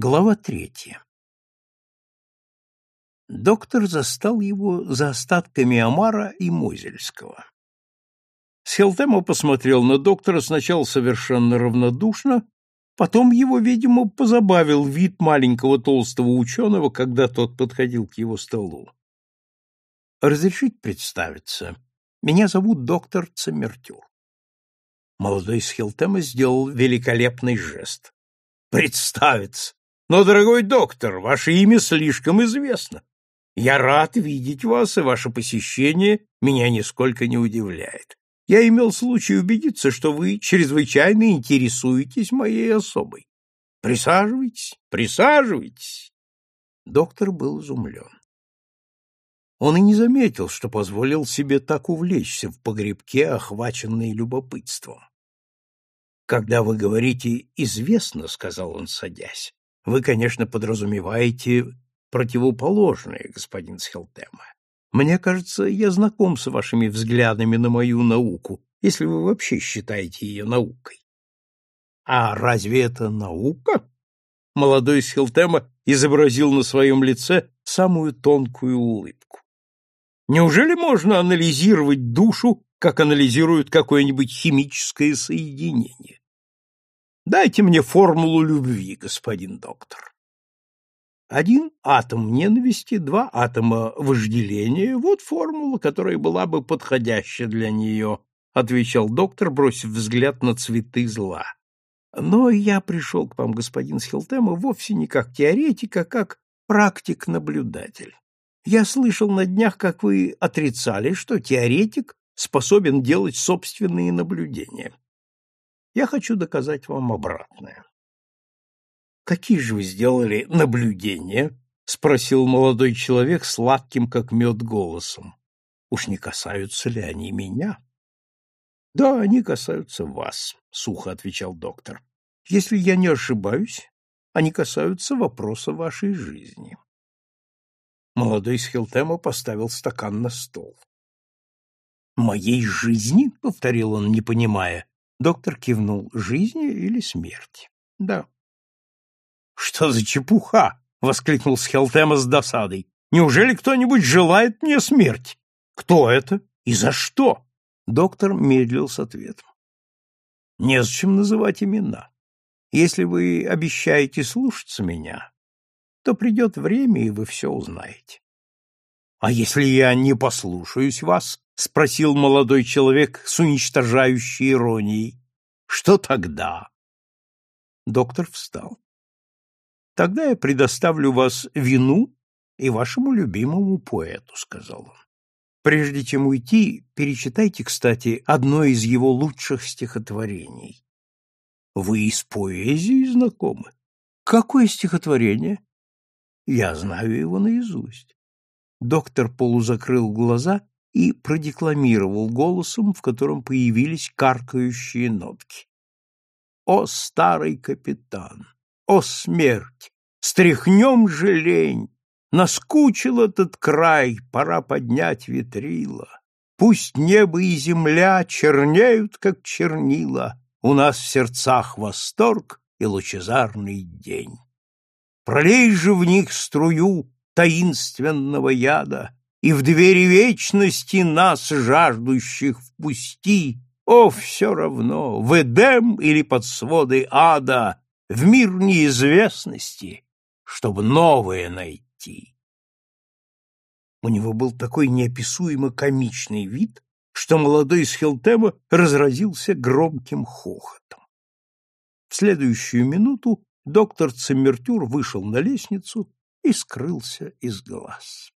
Глава третья. Доктор застал его за остатками омара и мозельского. Схелтема посмотрел на доктора сначала совершенно равнодушно, потом его, видимо, позабавил вид маленького толстого ученого, когда тот подходил к его столу. «Разрешить представиться? Меня зовут доктор Цемертюр». Молодой Схелтема сделал великолепный жест. «Представиться! Но, дорогой доктор, ваше имя слишком известно. Я рад видеть вас, и ваше посещение меня нисколько не удивляет. Я имел случай убедиться, что вы чрезвычайно интересуетесь моей особой. Присаживайтесь, присаживайтесь. Доктор был изумлен. Он и не заметил, что позволил себе так увлечься в погребке, охваченный любопытством. «Когда вы говорите «известно», — сказал он, садясь, — вы, конечно, подразумеваете противоположное, господин Схелтема. Мне кажется, я знаком с вашими взглядами на мою науку, если вы вообще считаете ее наукой. А разве это наука? Молодой Схелтема изобразил на своем лице самую тонкую улыбку. Неужели можно анализировать душу, как анализируют какое-нибудь химическое соединение? Дайте мне формулу любви, господин доктор. Один атом ненависти, два атома вожделения — вот формула, которая была бы подходяща для нее, — отвечал доктор, бросив взгляд на цветы зла. Но я пришел к вам, господин Схилтема, вовсе не как теоретик, а как практик-наблюдатель. Я слышал на днях, как вы отрицали, что теоретик способен делать собственные наблюдения. Я хочу доказать вам обратное. Какие же вы сделали наблюдения? спросил молодой человек сладким как мед голосом. Уж не касаются ли они меня? Да, они касаются вас, сухо отвечал доктор. Если я не ошибаюсь, они касаются вопроса вашей жизни. Молодой Схилтема поставил стакан на стол. «Моей жизни?» — повторил он, не понимая. Доктор кивнул. «Жизни или смерти?» «Да». Что за чепуха? воскликнул Схелтема с досадой. Неужели кто-нибудь желает мне смерти? Кто это и за что? Доктор медлил с ответом. Незачем называть имена. Если вы обещаете слушаться меня, то придет время, и вы все узнаете. — А если я не послушаюсь вас? — спросил молодой человек с уничтожающей иронией. — Что тогда? Доктор встал. Тогда я предоставлю вас вину и вашему любимому поэту, — сказал он. Прежде чем уйти, перечитайте, кстати, одно из его лучших стихотворений. Вы из поэзии знакомы? Какое стихотворение? Я знаю его наизусть. Доктор полузакрыл глаза и продекламировал голосом, в котором появились каркающие нотки. О, старый капитан! О, смерть! Стряхнем же лень! Наскучил этот край, пора поднять ветрила. Пусть небо и земля чернеют, как чернила, У нас в сердцах восторг и лучезарный день. Пролей же в них струю таинственного яда, И в двери вечности нас, жаждущих, впусти. О, все равно, в Эдем или под своды ада, в мир неизвестности, чтобы новое найти. У него был такой неописуемо комичный вид, что молодой Схилтема разразился громким хохотом. В следующую минуту доктор Циммертюр вышел на лестницу и скрылся из глаз.